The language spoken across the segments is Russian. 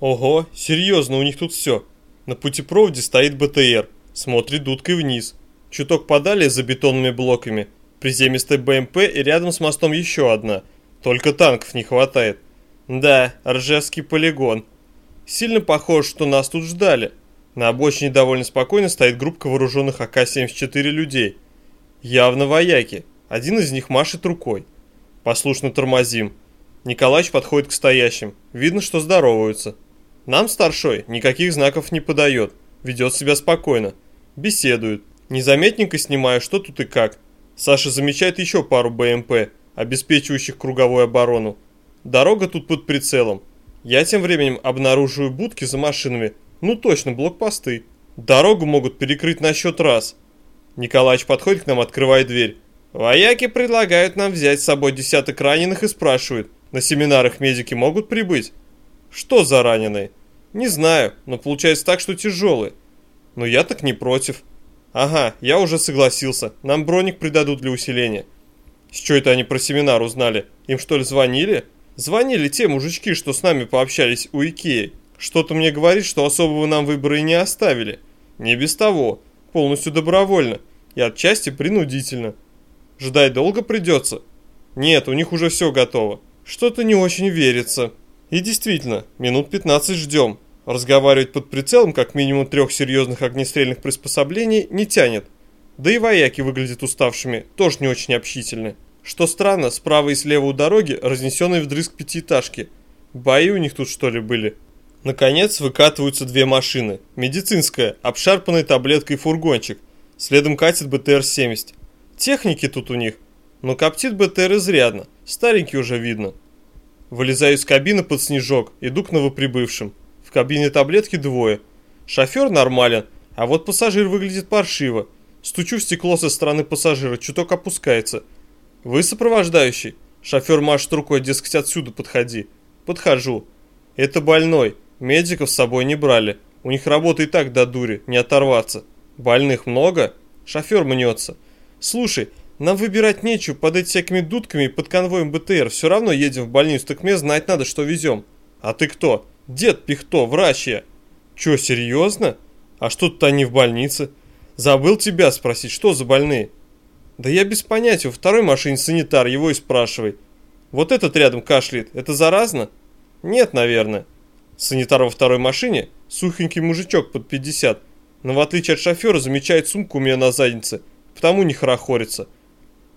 Ого, серьезно, у них тут все. На путепроводе стоит БТР, смотрит дудкой вниз. Чуток подали за бетонными блоками, приземистая БМП и рядом с мостом еще одна. Только танков не хватает. Да, Ржевский полигон. Сильно похоже, что нас тут ждали. На обочине довольно спокойно стоит группа вооруженных АК-74 людей. Явно вояки. Один из них машет рукой. Послушно тормозим. Николаевич подходит к стоящим. Видно, что здороваются. Нам старшой никаких знаков не подает. Ведет себя спокойно. Беседует. Незаметненько снимаю, что тут и как. Саша замечает еще пару БМП, обеспечивающих круговую оборону. Дорога тут под прицелом. Я тем временем обнаруживаю будки за машинами. Ну точно, блокпосты. Дорогу могут перекрыть на счет раз. Николаевич подходит к нам, открывает дверь. Вояки предлагают нам взять с собой десяток раненых и спрашивают, на семинарах медики могут прибыть? Что за раненые? Не знаю, но получается так, что тяжелые. Но я так не против. Ага, я уже согласился, нам броник придадут для усиления. С чего это они про семинар узнали? Им что ли звонили? Звонили те мужички, что с нами пообщались у Икеи. Что-то мне говорит, что особого нам выбора и не оставили. Не без того, полностью добровольно и отчасти принудительно. Ждать долго придется? Нет, у них уже все готово. Что-то не очень верится. И действительно, минут 15 ждем. Разговаривать под прицелом как минимум трех серьезных огнестрельных приспособлений не тянет. Да и вояки выглядят уставшими, тоже не очень общительны. Что странно, справа и слева у дороги разнесенные вдрызг пятиэтажки. Бои у них тут что ли были? Наконец выкатываются две машины. Медицинская, обшарпанной таблеткой фургончик. Следом катит БТР-70. Техники тут у них. Но коптит БТР изрядно. Старенький уже видно. Вылезаю из кабины под снежок, иду к новоприбывшим. В кабине таблетки двое. Шофер нормален, а вот пассажир выглядит паршиво. Стучу в стекло со стороны пассажира, чуток опускается. «Вы сопровождающий?» Шофер машет рукой, дескать, отсюда подходи. Подхожу. Это больной. Медиков с собой не брали. У них работа и так до дури, не оторваться. Больных много? Шофер мнется. Слушай, нам выбирать нечего под этими всякими дудками под конвоем БТР. Все равно едем в больницу, так мне знать надо, что везем. А ты кто? Дед Пихто, врач я. Че, серьезно? А что тут они в больнице? Забыл тебя спросить, что за больные? Да я без понятия, во второй машине санитар, его и спрашивай. Вот этот рядом кашляет, это заразно? Нет, наверное. Санитар во второй машине, сухенький мужичок под 50, но в отличие от шофера замечает сумку у меня на заднице, потому не хорохорится.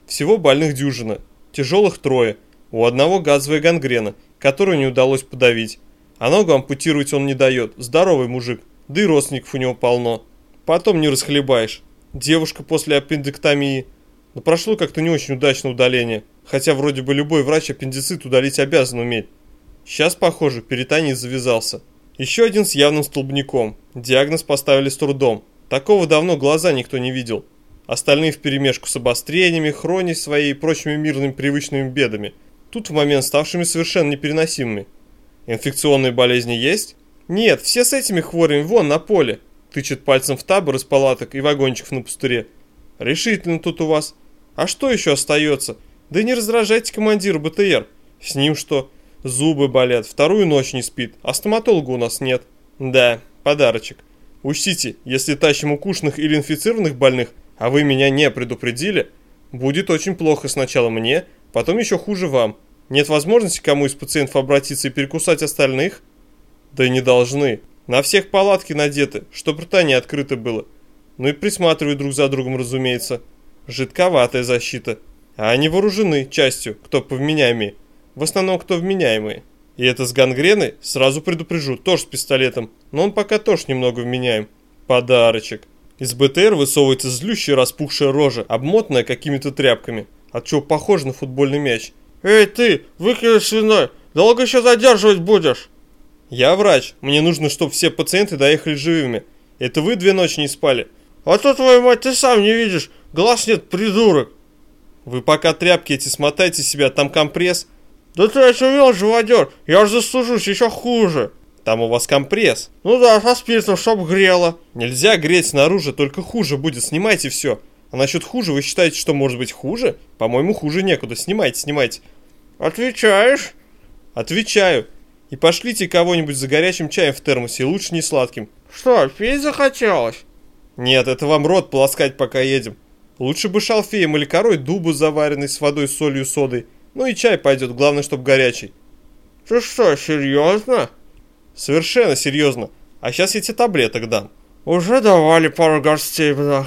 Всего больных дюжина, тяжелых трое, у одного газовая гангрена, которую не удалось подавить. А ногу ампутировать он не дает, здоровый мужик, да и родственников у него полно. Потом не расхлебаешь. Девушка после аппендэктомии. Но прошло как-то не очень удачно удаление, хотя вроде бы любой врач аппендицит удалить обязан уметь. Сейчас, похоже, перитонит завязался. Еще один с явным столбняком. Диагноз поставили с трудом. Такого давно глаза никто не видел. Остальные вперемешку с обострениями, хроней своей и прочими мирными привычными бедами. Тут в момент ставшими совершенно непереносимыми. Инфекционные болезни есть? Нет, все с этими хворями вон на поле. Тычет пальцем в табор из палаток и вагончиков на пустыре. Решительно тут у вас. А что еще остается? Да не раздражайте командира БТР. С ним что? Зубы болят, вторую ночь не спит, а стоматолога у нас нет. Да, подарочек. Учтите, если тащим укушенных или инфицированных больных, а вы меня не предупредили, будет очень плохо сначала мне, потом еще хуже вам. Нет возможности кому из пациентов обратиться и перекусать остальных? Да и не должны. На всех палатки надеты, чтоб рта не открыто было. Ну и присматривают друг за другом, разумеется. Жидковатая защита. А они вооружены частью, кто повменяемее. В основном, кто вменяемые. И это с гангреной, сразу предупрежу, тоже с пистолетом, но он пока тоже немного вменяем. Подарочек. Из БТР высовывается злющая распухшая рожа, обмотанная какими-то тряпками, от чего похоже на футбольный мяч. «Эй ты, выкинешь свиной, долго еще задерживать будешь?» «Я врач, мне нужно, чтобы все пациенты доехали живыми. Это вы две ночи не спали?» «А то, твою мать, ты сам не видишь, глаз нет, придурок!» «Вы пока тряпки эти смотайте себя, там компресс, да ты очумел, живодер, я же заслужусь еще хуже. Там у вас компресс. Ну да, со спиртом, чтоб грело. Нельзя греть снаружи, только хуже будет, снимайте все. А насчет хуже, вы считаете, что может быть хуже? По-моему, хуже некуда, снимайте, снимайте. Отвечаешь? Отвечаю. И пошлите кого-нибудь за горячим чаем в термосе, лучше не сладким. Что, пить захотелось? Нет, это вам рот полоскать, пока едем. Лучше бы шалфеем или корой дубу заваренный с водой, солью, содой. Ну и чай пойдет, главное, чтобы горячий. Ты что, серьезно? Совершенно серьезно. А сейчас я тебе таблеток дам. Уже давали пару горстей, бля.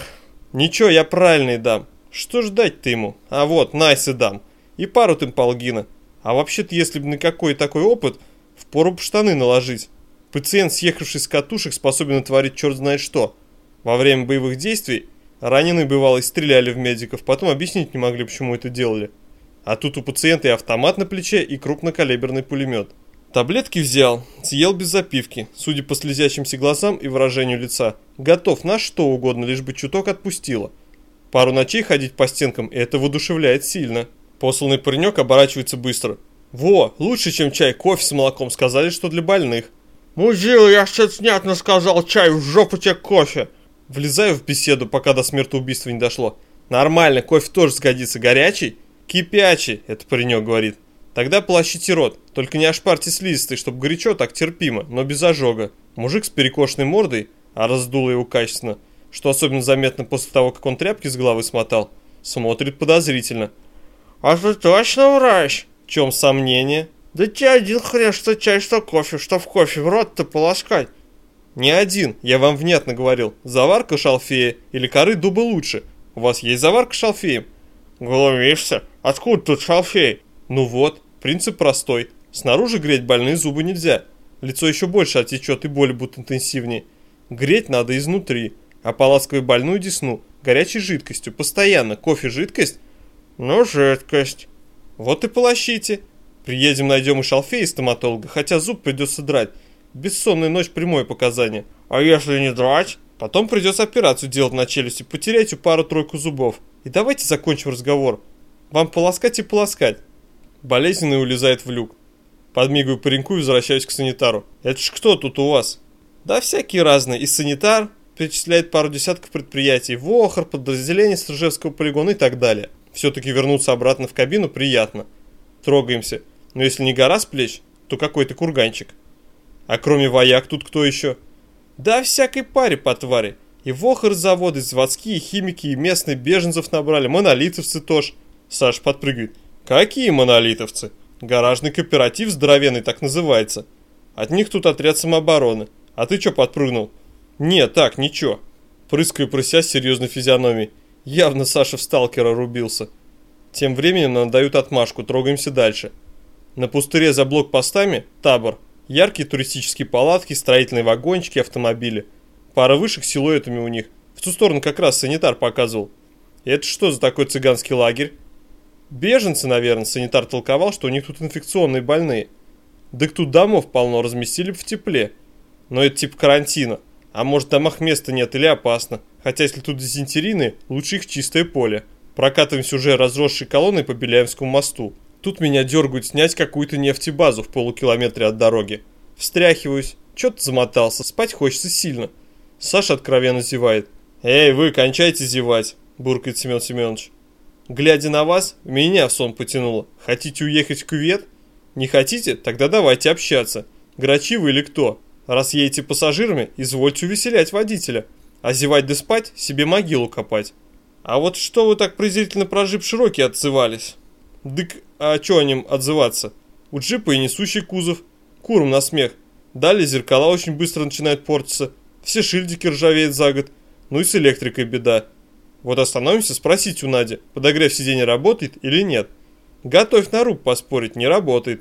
Ничего, я правильный дам. Что ждать ты ему? А вот, найсы дам. И пару тымполгина. А вообще-то, если бы на какой такой опыт, впору бы штаны наложить. Пациент, съехавший с катушек, способен творить черт знает что. Во время боевых действий раненые, бывало, и стреляли в медиков, потом объяснить не могли, почему это делали. А тут у пациента и автомат на плече, и крупнокалиберный пулемет. Таблетки взял, съел без запивки, судя по слезящимся глазам и выражению лица. Готов на что угодно, лишь бы чуток отпустило. Пару ночей ходить по стенкам, и это воодушевляет сильно. Посланный паренек оборачивается быстро. «Во, лучше, чем чай, кофе с молоком, сказали, что для больных». Мудила, я сейчас снятно сказал, чай в жопу тебе кофе. Влезаю в беседу, пока до смертоубийства не дошло. Нормально, кофе тоже сгодится. Горячий? Кипячий, это паренек говорит. Тогда полощите рот, только не ошпарьте слизистой, чтобы горячо так терпимо, но без ожога. Мужик с перекошенной мордой, а раздуло его качественно, что особенно заметно после того, как он тряпки с головы смотал, смотрит подозрительно. А ты точно врач? В чем сомнение? Да тебе один хрен, что чай, что кофе, что в кофе в рот-то полоскать. Не один, я вам внятно говорил. Заварка шалфея или коры дуба лучше. У вас есть заварка шалфеем? Глумишься? Откуда тут шалфей? Ну вот, принцип простой. Снаружи греть больные зубы нельзя. Лицо еще больше отечет и боль будет интенсивнее. Греть надо изнутри, а поласкивай больную десну горячей жидкостью. Постоянно. Кофе жидкость? Ну, жидкость. Вот и полощите. Приедем, найдем и шалфей и стоматолога, хотя зуб придется драть. Бессонная ночь прямое показание. А если не драть? Потом придется операцию делать на челюсти, потеряйте пару-тройку зубов. И давайте закончим разговор. Вам полоскать и полоскать. Болезненный улезает в люк. Подмигиваю пареньку и возвращаюсь к санитару. Это ж кто тут у вас? Да всякие разные. И санитар перечисляет пару десятков предприятий. ВОХР, подразделение Стржевского полигона и так далее. Все-таки вернуться обратно в кабину приятно. Трогаемся. Но если не гора с плеч, то какой-то курганчик. А кроме вояк тут кто еще? Да всякой паре по твари. И вохор заводы, заводские, химики, и местные беженцев набрали, монолитовцы тоже. Саш подпрыгивает. Какие монолитовцы? Гаражный кооператив здоровенный так называется. От них тут отряд самообороны. А ты чё подпрыгнул? Не, так, ничего. Прыскаю прося с серьезной физиономией. Явно Саша в сталкера рубился. Тем временем нам дают отмашку, трогаемся дальше. На пустыре за блокпостами табор. Яркие туристические палатки, строительные вагончики, автомобили. Пара вышек силуэтами у них. В ту сторону как раз санитар показывал. Это что за такой цыганский лагерь? Беженцы, наверное, санитар толковал, что у них тут инфекционные больные. Да тут домов полно, разместили бы в тепле. Но это типа карантина. А может в домах места нет или опасно. Хотя если тут дизентерины, лучше их чистое поле. Прокатываемся уже разросшей колонной по Беляевскому мосту. Тут меня дергают снять какую-то нефтебазу в полукилометре от дороги. Встряхиваюсь, что-то замотался, спать хочется сильно. Саша откровенно зевает. «Эй, вы, кончайте зевать!» – буркает Семен Семенович. Глядя на вас, меня в сон потянуло. Хотите уехать в кювет? Не хотите? Тогда давайте общаться. Грачи вы или кто? Раз едете пассажирами, извольте увеселять водителя. А зевать да спать, себе могилу копать. А вот что вы так презрительно про джип широкий отзывались? Дык, а чё о нем отзываться? У джипа и несущий кузов. Куром на смех. Далее зеркала очень быстро начинают портиться. Все шильдики ржавеют за год. Ну и с электрикой беда. Вот остановимся спросить у Нади, подогрев сиденья работает или нет. Готовь на рук поспорить, не работает.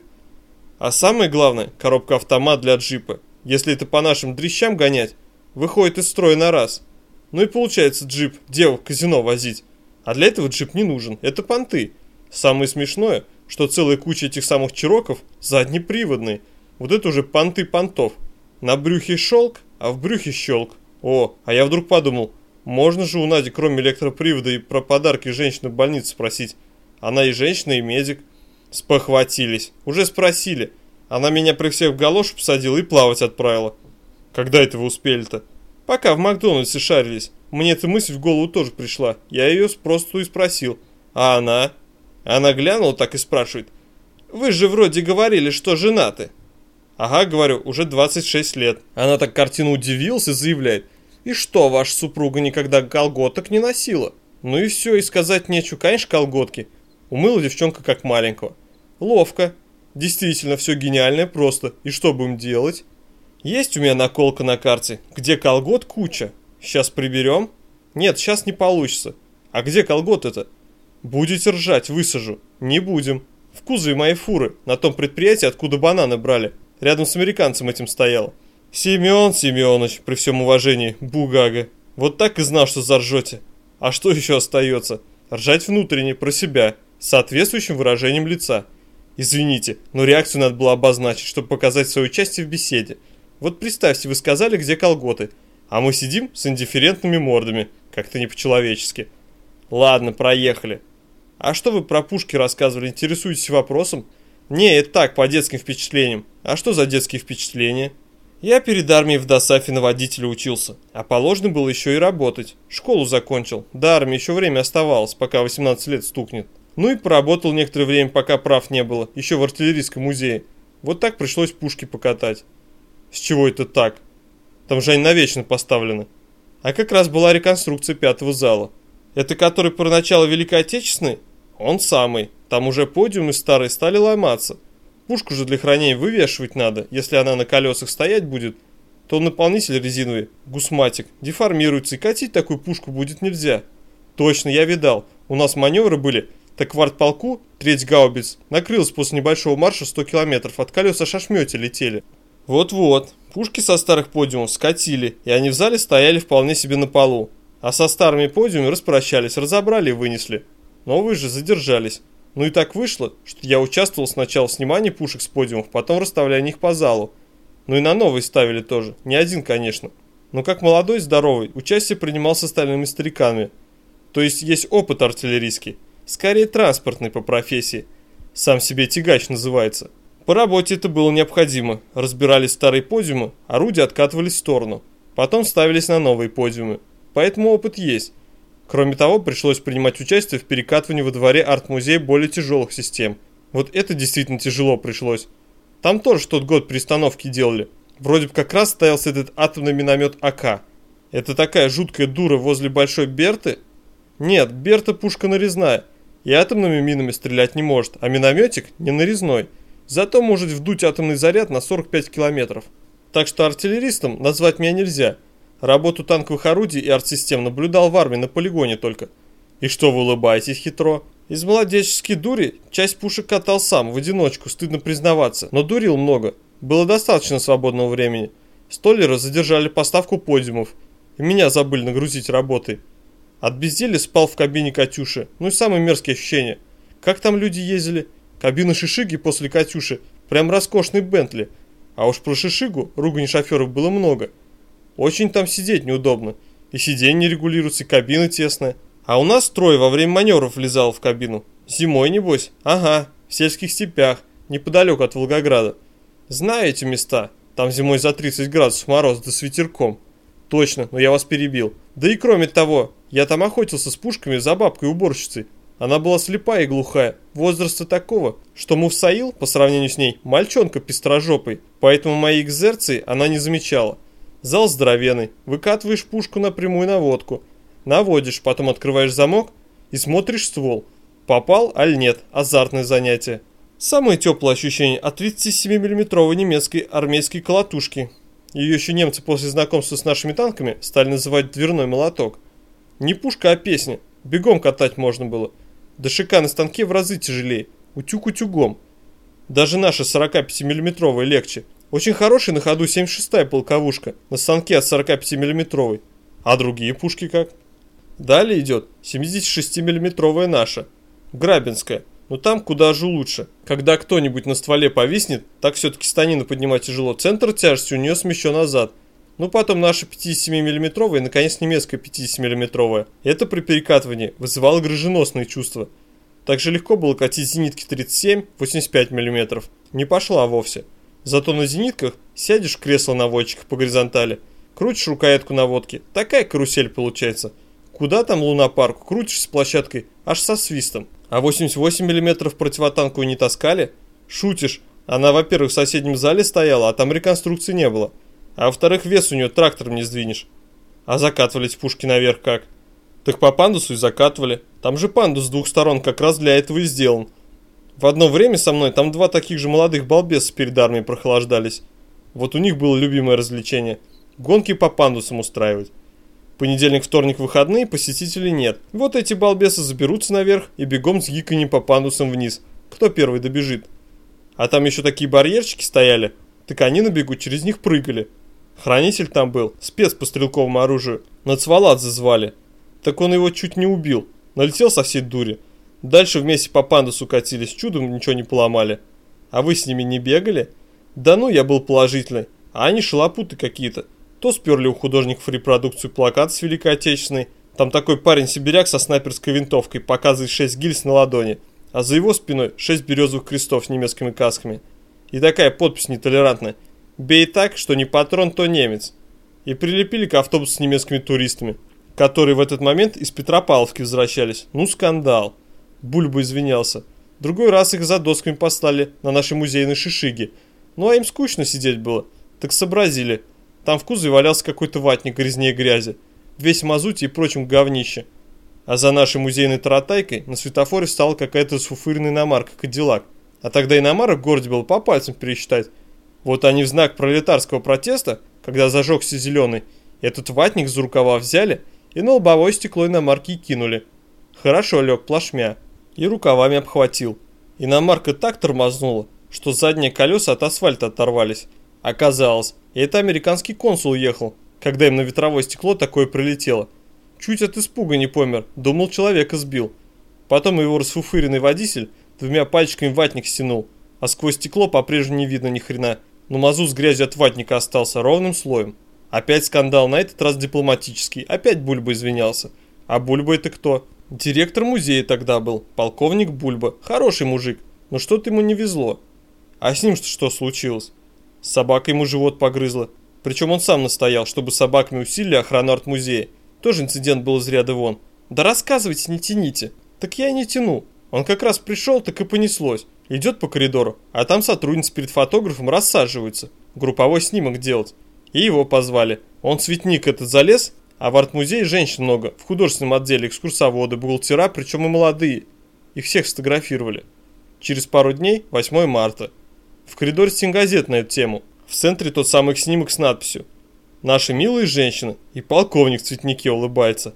А самое главное, коробка-автомат для джипа. Если это по нашим дрищам гонять, выходит из строя на раз. Ну и получается джип девок в казино возить. А для этого джип не нужен, это понты. Самое смешное, что целая куча этих самых чироков заднеприводные. Вот это уже понты понтов. На брюхе шелк, а в брюхе щелк. О, а я вдруг подумал, можно же у Нади, кроме электропривода, и про подарки женщины в больнице спросить. Она и женщина, и медик. Спохватились. Уже спросили. Она меня при всех в галошу посадила и плавать отправила. Когда это вы успели-то? Пока в Макдональдсе шарились. Мне эта мысль в голову тоже пришла. Я ее просто и спросил. А она? Она глянула так и спрашивает. Вы же вроде говорили, что женаты. Ага, говорю, уже 26 лет. Она так картину удивилась и заявляет. И что, ваша супруга никогда колготок не носила? Ну и все, и сказать нечего, конечно, колготки. Умыла девчонка как маленького. Ловко. Действительно, все гениальное просто. И что будем делать? Есть у меня наколка на карте, где колгот куча. Сейчас приберем? Нет, сейчас не получится. А где колгот это? Будете ржать, высажу. Не будем. В кузове моей фуры, на том предприятии, откуда бананы брали. Рядом с американцем этим стоял. Семен Семенович, при всем уважении, бугага. Вот так и знал, что заржете. А что еще остается? Ржать внутренне, про себя, с соответствующим выражением лица. Извините, но реакцию надо было обозначить, чтобы показать свое участие в беседе. Вот представьте, вы сказали, где колготы, а мы сидим с индифферентными мордами, как-то не по-человечески. Ладно, проехали. А что вы про пушки рассказывали, интересуетесь вопросом? Не, это так, по детским впечатлениям. А что за детские впечатления? Я перед армией в Досафе на водителя учился, а положено было еще и работать. Школу закончил, до армии еще время оставалось, пока 18 лет стукнет. Ну и поработал некоторое время, пока прав не было, еще в артиллерийском музее. Вот так пришлось пушки покатать. С чего это так? Там же они навечно поставлены. А как раз была реконструкция пятого зала. Это который про начало Великой Отечественной? Он самый. Там уже подиумы старые стали ломаться. Пушку же для хранения вывешивать надо. Если она на колесах стоять будет, то наполнитель резиновый, гусматик, деформируется и катить такую пушку будет нельзя. Точно, я видал. У нас маневры были, так в артполку треть гаубиц накрылась после небольшого марша 100 километров, от колеса шашмете летели. Вот-вот, пушки со старых подиумов скатили, и они в зале стояли вполне себе на полу. А со старыми подиумами распрощались, разобрали и вынесли. Новые же задержались. Ну и так вышло, что я участвовал сначала в снимании пушек с подиумов, потом расставляя их по залу. Ну и на новые ставили тоже, не один, конечно. Но как молодой, здоровый, участие принимал с остальными стариками. То есть есть опыт артиллерийский. Скорее транспортный по профессии. Сам себе тягач называется. По работе это было необходимо. Разбирали старые подиумы, орудия откатывались в сторону. Потом ставились на новые подиумы. Поэтому опыт есть. Кроме того, пришлось принимать участие в перекатывании во дворе арт-музея более тяжелых систем. Вот это действительно тяжело пришлось. Там тоже тот год перестановки делали. Вроде бы как раз ставился этот атомный миномет АК. Это такая жуткая дура возле Большой Берты? Нет, Берта пушка нарезная. И атомными минами стрелять не может, а минометик не нарезной. Зато может вдуть атомный заряд на 45 километров. Так что артиллеристом назвать меня нельзя. Работу танковых орудий и артсистем наблюдал в армии на полигоне только. И что вы улыбаетесь хитро? Из младенческой дури часть пушек катал сам, в одиночку, стыдно признаваться, но дурил много. Было достаточно свободного времени. Столлеры задержали поставку подиумов, и меня забыли нагрузить работой. От безделия спал в кабине Катюши, ну и самые мерзкие ощущения. Как там люди ездили? Кабина Шишиги после Катюши, прям роскошный Бентли. А уж про Шишигу ругань шоферов было много. Очень там сидеть неудобно. И сиденье регулируется, и кабина тесная. А у нас трое во время маневров влезал в кабину. Зимой, небось? Ага, в сельских степях, неподалеку от Волгограда. Знаю эти места. Там зимой за 30 градусов мороз да с ветерком. Точно, но я вас перебил. Да и кроме того, я там охотился с пушками за бабкой-уборщицей. Она была слепая и глухая, возраста такого, что Муфсаил, по сравнению с ней, мальчонка пестрожопый, поэтому мои экзерции она не замечала. Зал здоровенный, выкатываешь пушку на водку, наводишь, потом открываешь замок и смотришь ствол. Попал, аль нет, азартное занятие. Самое теплое ощущение от 37 миллиметровой немецкой армейской колотушки. Ее еще немцы после знакомства с нашими танками стали называть дверной молоток. Не пушка, а песня. Бегом катать можно было. ДШК на станке в разы тяжелее, утюг утюгом. Даже наша 45 миллиметровая легче. Очень хороший на ходу 76-я полковушка, на станке от 45 миллиметровой. А другие пушки как? Далее идет 76 миллиметровая наша, Грабинская. Но там куда же лучше. Когда кто-нибудь на стволе повиснет, так все-таки станину поднимать тяжело. Центр тяжести у нее смещен назад. Ну потом наша 57-мм и наконец немецкая 50-мм. Это при перекатывании вызывало грыженосные чувства. Также легко было катить зенитки 37-85 мм. Не пошла вовсе. Зато на зенитках сядешь в кресло наводчика по горизонтали, крутишь рукоятку наводки. Такая карусель получается. Куда там лунопарку, крутишь с площадкой аж со свистом. А 88 мм противотанковую не таскали? Шутишь, Она, во-первых, в соседнем зале стояла, а там реконструкции не было. А во-вторых, вес у нее трактором не сдвинешь. А закатывали эти пушки наверх как? Так по пандусу и закатывали. Там же пандус с двух сторон как раз для этого и сделан. В одно время со мной там два таких же молодых балбеса перед армией прохлаждались. Вот у них было любимое развлечение. Гонки по пандусам устраивать. Понедельник, вторник, выходные, посетителей нет. Вот эти балбесы заберутся наверх и бегом с гиканьем по пандусам вниз. Кто первый добежит? А там еще такие барьерчики стояли, так они на бегу через них прыгали. Хранитель там был, спец по стрелковому оружию. Нацваладзе звали. Так он его чуть не убил. Налетел со всей дури. Дальше вместе по пандусу катились, чудом ничего не поломали. А вы с ними не бегали? Да ну, я был положительный. А они шалопуты какие-то. То сперли у художников репродукцию плакат с Великой Отечественной. Там такой парень-сибиряк со снайперской винтовкой показывает 6 гильз на ладони а за его спиной шесть березовых крестов с немецкими касками. И такая подпись нетолерантная. «Бей так, что не патрон, то немец». И прилепили к автобусу с немецкими туристами, которые в этот момент из Петропавловки возвращались. Ну, скандал. Бульба извинялся. Другой раз их за досками послали на наши музейные шишиги. Ну, а им скучно сидеть было. Так сообразили. Там в кузове валялся какой-то ватник грязнее грязи. Весь мазуте и прочим говнище. А за нашей музейной таратайкой на светофоре стала какая-то сфуфыренная иномарка Кадиллак. А тогда иномарок в городе было по пальцам пересчитать. Вот они в знак пролетарского протеста, когда зажегся зеленый, этот ватник за рукава взяли и на лобовое стекло иномарки кинули. Хорошо лег плашмя. И рукавами обхватил. Иномарка так тормознула, что задние колеса от асфальта оторвались. Оказалось, это американский консул ехал, когда им на ветровое стекло такое прилетело. Чуть от испуга не помер, думал, человека сбил. Потом его расфуфыренный водитель двумя пальчиками ватник стянул, а сквозь стекло по-прежнему не видно ни хрена, но мазут с грязью от ватника остался ровным слоем. Опять скандал, на этот раз дипломатический, опять Бульба извинялся. А Бульба это кто? Директор музея тогда был, полковник Бульба, хороший мужик, но что-то ему не везло. А с ним что случилось? Собака ему живот погрызла, причем он сам настоял, чтобы собаками усилили охрану арт-музея. Тоже инцидент был из ряда вон. Да рассказывайте, не тяните. Так я и не тяну. Он как раз пришел, так и понеслось. Идет по коридору, а там сотрудницы перед фотографом рассаживаются. Групповой снимок делать. И его позвали. Он цветник этот залез, а в арт-музее женщин много. В художественном отделе экскурсоводы, бухгалтера, причем и молодые. Их всех сфотографировали. Через пару дней, 8 марта. В коридоре стенгазет на эту тему. В центре тот самый снимок с надписью Наши милые женщины, и полковник в цветнике улыбается.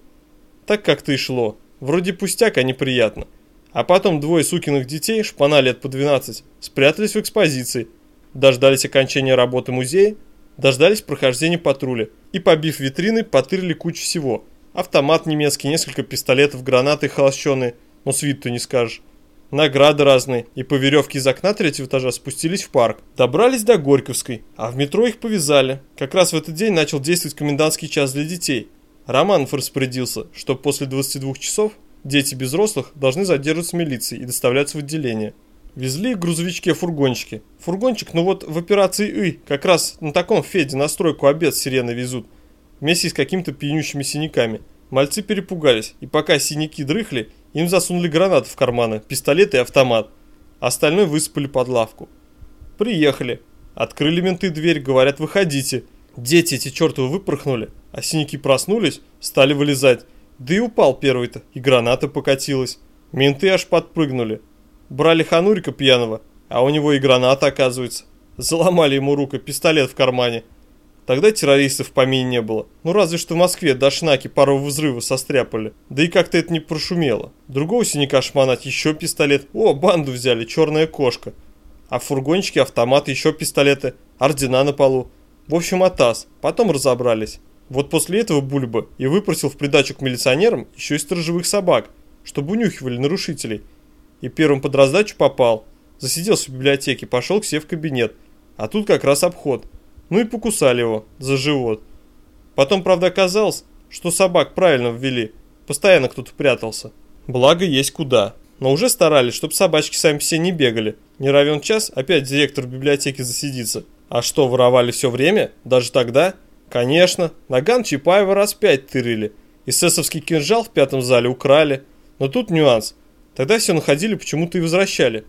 Так как-то и шло. Вроде пустяк, а неприятно. А потом двое сукиных детей, шпана лет по 12, спрятались в экспозиции, дождались окончания работы музея, дождались прохождения патруля и, побив витрины, потырили кучу всего. Автомат немецкий, несколько пистолетов, гранаты холощеные, но с виду-то не скажешь награды разные, и по веревке из окна третьего этажа спустились в парк. Добрались до Горьковской, а в метро их повязали. Как раз в этот день начал действовать комендантский час для детей. Романов распорядился, что после 22 часов дети без взрослых должны задерживаться милиции и доставляться в отделение. Везли грузовички-фургончики. Фургончик, ну вот в операции «И» как раз на таком Феде на стройку обед сирены везут. Вместе с какими-то пьянющими синяками. Мальцы перепугались, и пока синяки дрыхли, им засунули гранаты в карманы, пистолет и автомат. Остальное высыпали под лавку. Приехали. Открыли менты дверь, говорят, выходите. Дети эти чертовы выпорхнули, а синяки проснулись, стали вылезать. Да и упал первый-то, и граната покатилась. Менты аж подпрыгнули. Брали ханурика пьяного, а у него и граната оказывается. Заломали ему руку, пистолет в кармане. Тогда террористов в помине не было. Ну разве что в Москве до шнаки пару взрывов состряпали. Да и как-то это не прошумело. Другого синяка шманать, еще пистолет. О, банду взяли, черная кошка. А в фургончике автомат, еще пистолеты, ордена на полу. В общем, атас. Потом разобрались. Вот после этого Бульба и выпросил в придачу к милиционерам еще и сторожевых собак, чтобы унюхивали нарушителей. И первым под раздачу попал. Засиделся в библиотеке, пошел к себе в кабинет. А тут как раз обход – ну и покусали его за живот. Потом, правда, оказалось, что собак правильно ввели. Постоянно кто-то прятался. Благо есть куда. Но уже старались, чтобы собачки сами все не бегали. Не равен час, опять директор библиотеки засидится. А что, воровали все время? Даже тогда? Конечно, наган Чапаева раз пять тырили. Эсэсовский кинжал в пятом зале украли. Но тут нюанс. Тогда все находили почему-то и возвращали.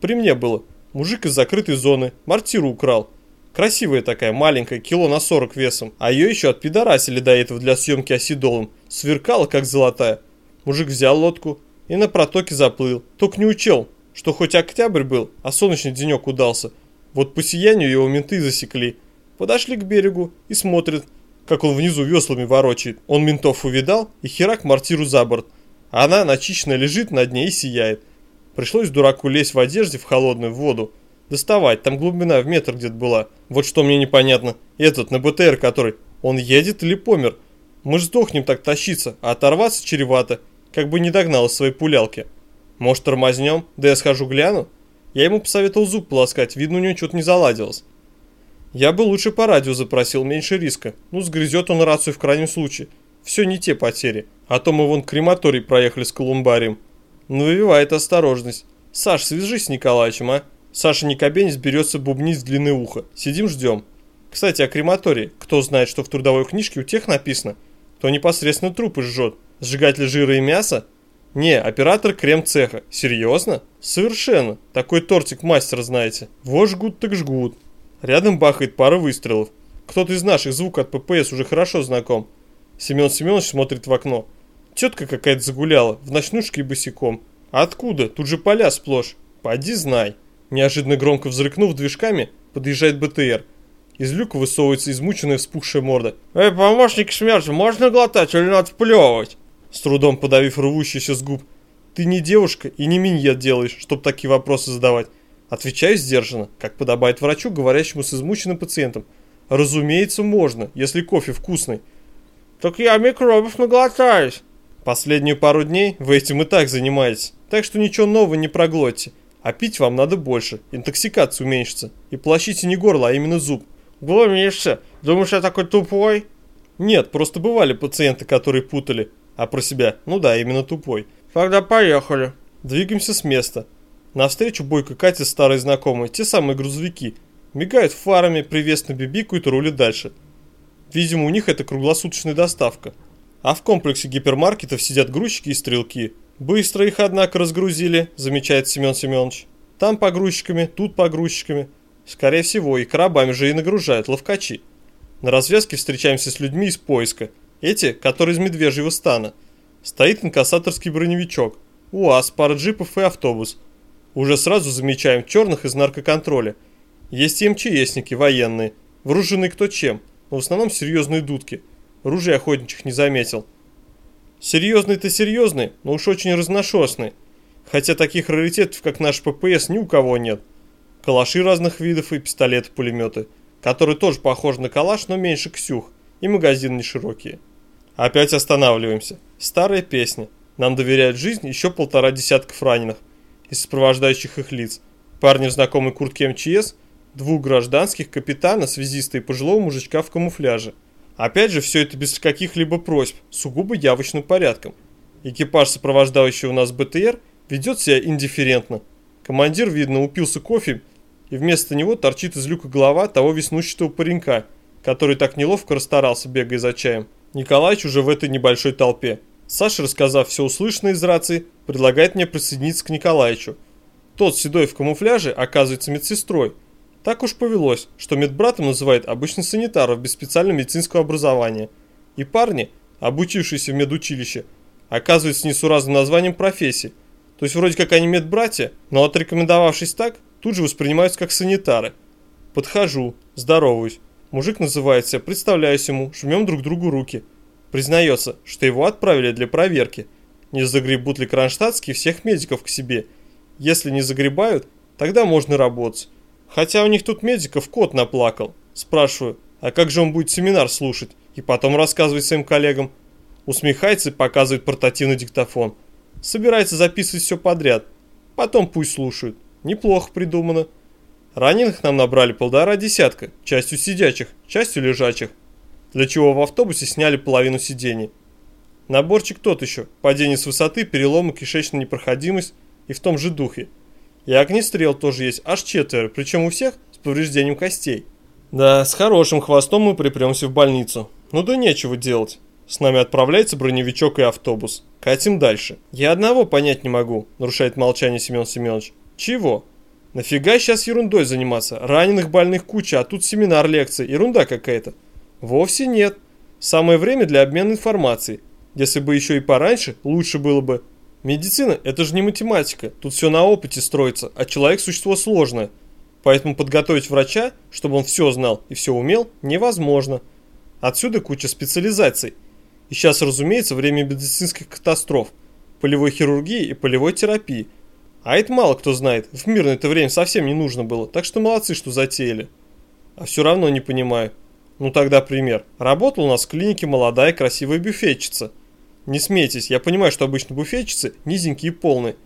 При мне было. Мужик из закрытой зоны, мортиру украл. Красивая такая, маленькая, кило на 40 весом. А ее еще отпидорасили до этого для съемки оседолом. Сверкала, как золотая. Мужик взял лодку и на протоке заплыл. Только не учел, что хоть октябрь был, а солнечный денек удался. Вот по сиянию его менты засекли. Подошли к берегу и смотрят, как он внизу веслами ворочает. Он ментов увидал и херак мортиру за борт. Она начищенная лежит на дне и сияет. Пришлось дураку лезть в одежде в холодную воду. Доставать, там глубина в метр где-то была. Вот что мне непонятно. Этот, на БТР который, он едет или помер? Мы ж сдохнем так тащиться, а оторваться чревато, как бы не догнал из своей пулялки. Может тормознем, да я схожу гляну? Я ему посоветовал зуб полоскать, видно у него что-то не заладилось. Я бы лучше по радио запросил, меньше риска. Ну, сгрызет он рацию в крайнем случае. Все не те потери. А то мы вон крематорий проехали с колумбарием. Навевает осторожность. Саш, свяжись с Николаевичем, а? Саша не кабенец берется бубнить в длинное ухо. Сидим ждем. Кстати, о крематории. Кто знает, что в трудовой книжке у тех написано? То непосредственно трупы жжет. Сжигатель жира и мяса? Не, оператор крем-цеха. Серьезно? Совершенно. Такой тортик мастер, знаете. Вот жгут так жгут. Рядом бахает пара выстрелов. Кто-то из наших звук от ППС уже хорошо знаком. Семен Семенович смотрит в окно. Тетка какая-то загуляла, в ночнушке и босиком. А откуда? Тут же поля сплошь. Поди знай. Неожиданно громко взрыкнув движками, подъезжает БТР. Из люка высовывается измученная вспухшая морда. Эй, помощник смерти, можно глотать или надо вплевывать? С трудом подавив рвущийся с губ. Ты не девушка и не миньет делаешь, чтобы такие вопросы задавать. Отвечаю сдержанно, как подобает врачу, говорящему с измученным пациентом. Разумеется, можно, если кофе вкусный. Так я микробов наглотаюсь. Последнюю пару дней вы этим и так занимаетесь, так что ничего нового не проглотите. А пить вам надо больше, интоксикация уменьшится. И плащите не горло, а именно зуб. Глумишься? Думаешь, я такой тупой? Нет, просто бывали пациенты, которые путали. А про себя, ну да, именно тупой. Тогда поехали. Двигаемся с места. Навстречу бойко Кате старые знакомые, те самые грузовики. Мигают фарами, приветственно бибикают и рулят дальше. Видимо, у них это круглосуточная доставка. А в комплексе гипермаркетов сидят грузчики и стрелки. Быстро их, однако, разгрузили, замечает Семен Семенович. Там погрузчиками, тут погрузчиками. Скорее всего, и крабами же и нагружают ловкачи. На развязке встречаемся с людьми из поиска. Эти, которые из медвежьего стана. Стоит инкассаторский броневичок. УАЗ, пара джипов и автобус. Уже сразу замечаем черных из наркоконтроля. Есть и МЧСники, военные. Вооружены кто чем, но в основном серьезные дудки. Ружей охотничьих не заметил. Серьезный-то серьезный, но уж очень разношерстный. Хотя таких раритетов, как наш ППС, ни у кого нет. Калаши разных видов и пистолеты-пулеметы, которые тоже похожи на калаш, но меньше ксюх, и магазины не широкие. Опять останавливаемся. Старая песня. Нам доверяют жизнь еще полтора десятков раненых из сопровождающих их лиц. Парни в знакомой куртке МЧС, двух гражданских, капитана, связиста и пожилого мужичка в камуфляже. Опять же, все это без каких-либо просьб, сугубо явочным порядком. Экипаж, сопровождающий у нас БТР, ведет себя индифферентно. Командир, видно, упился кофе, и вместо него торчит из люка голова того веснущатого паренька, который так неловко расстарался, бегая за чаем. Николаич уже в этой небольшой толпе. Саша, рассказав все услышанное из рации, предлагает мне присоединиться к Николаевичу. Тот, седой в камуфляже, оказывается медсестрой. Так уж повелось, что медбратом называют обычно санитаров без специального медицинского образования. И парни, обучившиеся в медучилище, оказываются несуразным названием профессии. То есть вроде как они медбратья, но отрекомендовавшись так, тут же воспринимаются как санитары. Подхожу, здороваюсь. Мужик называется, представляюсь ему, жмем друг другу руки. Признается, что его отправили для проверки. Не загребут ли кронштадтские всех медиков к себе? Если не загребают, тогда можно работать. Хотя у них тут медиков кот наплакал. Спрашиваю, а как же он будет семинар слушать? И потом рассказывать своим коллегам. Усмехается и показывает портативный диктофон. Собирается записывать все подряд. Потом пусть слушают. Неплохо придумано. Раненых нам набрали полтора десятка, частью сидячих, частью лежачих для чего в автобусе сняли половину сидений. Наборчик тот еще, падение с высоты, переломы, кишечная непроходимость и в том же духе. И огнестрел тоже есть, аж четверо, причем у всех с повреждением костей. Да, с хорошим хвостом мы припремся в больницу. Ну да нечего делать. С нами отправляется броневичок и автобус. Катим дальше. Я одного понять не могу, нарушает молчание Семен Семенович. Чего? Нафига сейчас ерундой заниматься? Раненых больных куча, а тут семинар, лекции, ерунда какая-то. Вовсе нет. Самое время для обмена информацией. Если бы еще и пораньше, лучше было бы. Медицина – это же не математика, тут все на опыте строится, а человек – существо сложное. Поэтому подготовить врача, чтобы он все знал и все умел, невозможно. Отсюда куча специализаций. И сейчас, разумеется, время медицинских катастроф, полевой хирургии и полевой терапии. А это мало кто знает, в мирное это время совсем не нужно было, так что молодцы, что затеяли. А все равно не понимаю. Ну тогда пример. Работала у нас в клинике молодая красивая бюфетчица – не смейтесь, я понимаю, что обычно буфетчицы низенькие и полные.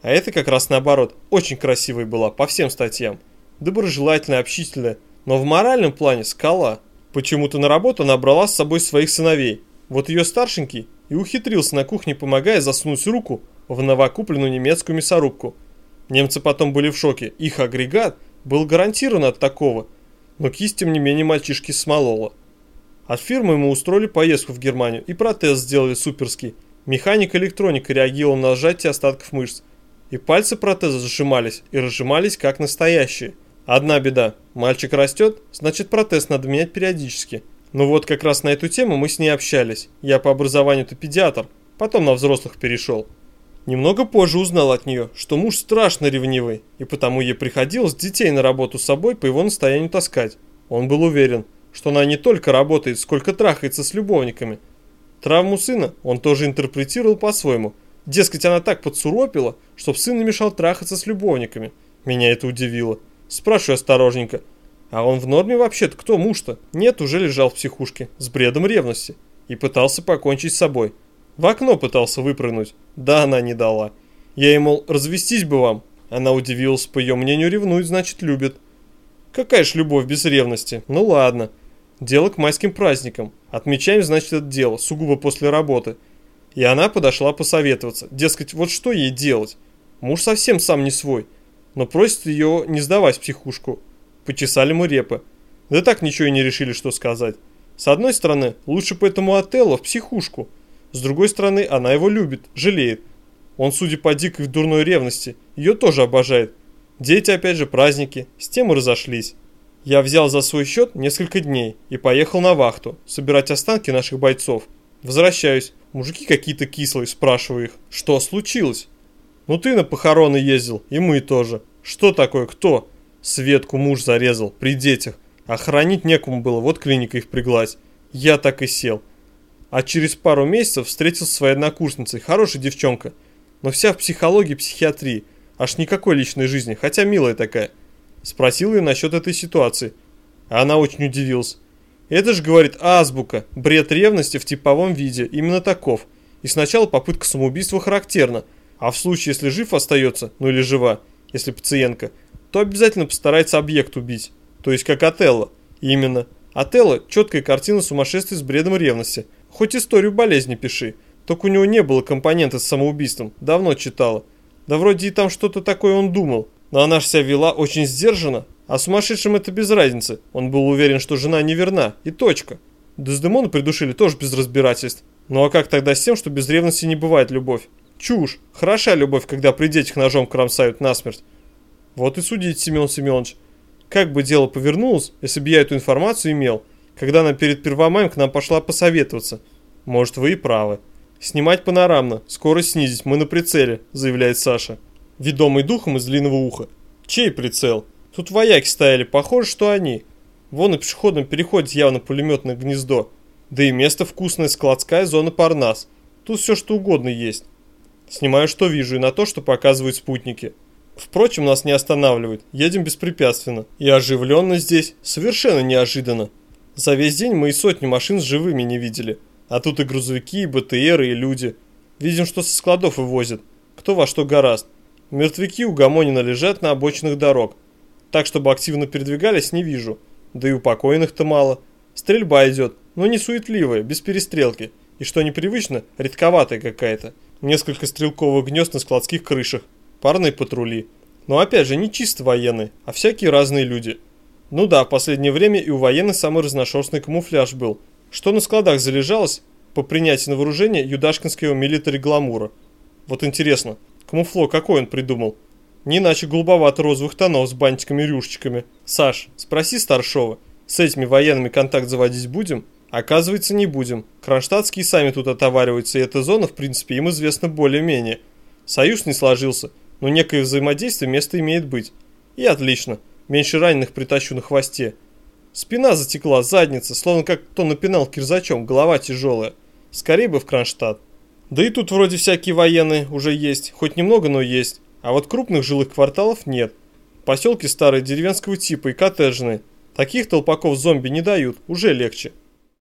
А это как раз наоборот, очень красивая была по всем статьям. Доброжелательная, общительная, но в моральном плане скала. Почему-то на работу она брала с собой своих сыновей. Вот ее старшенький и ухитрился на кухне, помогая засунуть руку в новокупленную немецкую мясорубку. Немцы потом были в шоке, их агрегат был гарантирован от такого, но кисть тем не менее мальчишки смолола. От фирмы мы устроили поездку в Германию и протез сделали суперский. Механика электроника реагировала на сжатие остатков мышц. И пальцы протеза зажимались и разжимались как настоящие. Одна беда. Мальчик растет, значит протез надо менять периодически. Ну вот как раз на эту тему мы с ней общались. Я по образованию-то педиатр, потом на взрослых перешел. Немного позже узнал от нее, что муж страшно ревнивый, и потому ей приходилось детей на работу с собой по его настоянию таскать. Он был уверен, что она не только работает, сколько трахается с любовниками. Травму сына он тоже интерпретировал по-своему. Дескать, она так подсуропила, чтоб сын не мешал трахаться с любовниками. Меня это удивило. Спрашиваю осторожненько. А он в норме вообще-то кто муж-то? Нет, уже лежал в психушке, с бредом ревности. И пытался покончить с собой. В окно пытался выпрыгнуть. Да, она не дала. Я ей, мол, развестись бы вам. Она удивилась, по ее мнению, ревнует, значит, любит. Какая ж любовь без ревности? Ну ладно. Дело к майским праздникам. Отмечаем, значит, это дело, сугубо после работы. И она подошла посоветоваться. Дескать, вот что ей делать? Муж совсем сам не свой. Но просит ее не сдавать в психушку. Почесали мы репы. Да так ничего и не решили, что сказать. С одной стороны, лучше по этому Отелло в психушку. С другой стороны, она его любит, жалеет. Он, судя по дикой дурной ревности, ее тоже обожает. Дети опять же праздники, с тем и разошлись. Я взял за свой счет несколько дней и поехал на вахту, собирать останки наших бойцов. Возвращаюсь, мужики какие-то кислые, спрашиваю их, что случилось? Ну ты на похороны ездил, и мы тоже. Что такое, кто? Светку муж зарезал, при детях. Охранить некому было, вот клиника их приглась. Я так и сел. А через пару месяцев встретился с своей однокурсницей, хорошая девчонка. Но вся в психологии психиатрии, аж никакой личной жизни, хотя милая такая. Спросил ее насчет этой ситуации. Она очень удивилась. Это же, говорит, азбука, бред ревности в типовом виде, именно таков. И сначала попытка самоубийства характерна, а в случае, если жив остается, ну или жива, если пациентка, то обязательно постарается объект убить, то есть как Отелло. Именно. Отелло – четкая картина сумасшествия с бредом ревности. Хоть историю болезни пиши. Только у него не было компонента с самоубийством, давно читала. Да вроде и там что-то такое он думал, но она ж себя вела очень сдержанно, а сумасшедшим это без разницы. Он был уверен, что жена неверна, и точка. Дездемону придушили тоже без разбирательств. Ну а как тогда с тем, что без ревности не бывает любовь? Чушь. Хороша любовь, когда при детях ножом кромсают насмерть. Вот и судить, Семен Семенович. Как бы дело повернулось, если бы я эту информацию имел, когда она перед Первомаем к нам пошла посоветоваться. Может, вы и правы. Снимать панорамно, скорость снизить, мы на прицеле, заявляет Саша ведомый духом из длинного уха. Чей прицел? Тут вояки стояли, похоже, что они. Вон и пешеходном переходе явно пулеметное гнездо. Да и место вкусное, складская зона Парнас. Тут все что угодно есть. Снимаю, что вижу, и на то, что показывают спутники. Впрочем, нас не останавливают, едем беспрепятственно. И оживленно здесь, совершенно неожиданно. За весь день мы и сотни машин с живыми не видели. А тут и грузовики, и БТРы, и люди. Видим, что со складов вывозят. Кто во что гораст. Мертвяки угомоненно лежат на обочинах дорог. Так, чтобы активно передвигались, не вижу. Да и упокоенных-то мало. Стрельба идет, но не суетливая, без перестрелки. И что непривычно, редковатая какая-то. Несколько стрелковых гнезд на складских крышах. Парные патрули. Но опять же, не чисто военные, а всякие разные люди. Ну да, в последнее время и у военных самый разношерстный камуфляж был. Что на складах залежалось, по принятии на вооружение юдашкинского милитари гламура. Вот интересно, Камуфло какой он придумал? Не иначе голубовато-розовых тонов с бантиками-рюшечками. Саш, спроси старшова, с этими военными контакт заводить будем? Оказывается, не будем. Кронштадтские сами тут отовариваются, и эта зона, в принципе, им известна более-менее. Союз не сложился, но некое взаимодействие место имеет быть. И отлично. Меньше раненых притащу на хвосте. Спина затекла, задница, словно как кто напинал кирзачом, голова тяжелая. Скорее бы в Кронштадт. Да и тут вроде всякие военные уже есть, хоть немного, но есть. А вот крупных жилых кварталов нет. Поселки старые деревенского типа и коттеджные. Таких толпаков зомби не дают, уже легче.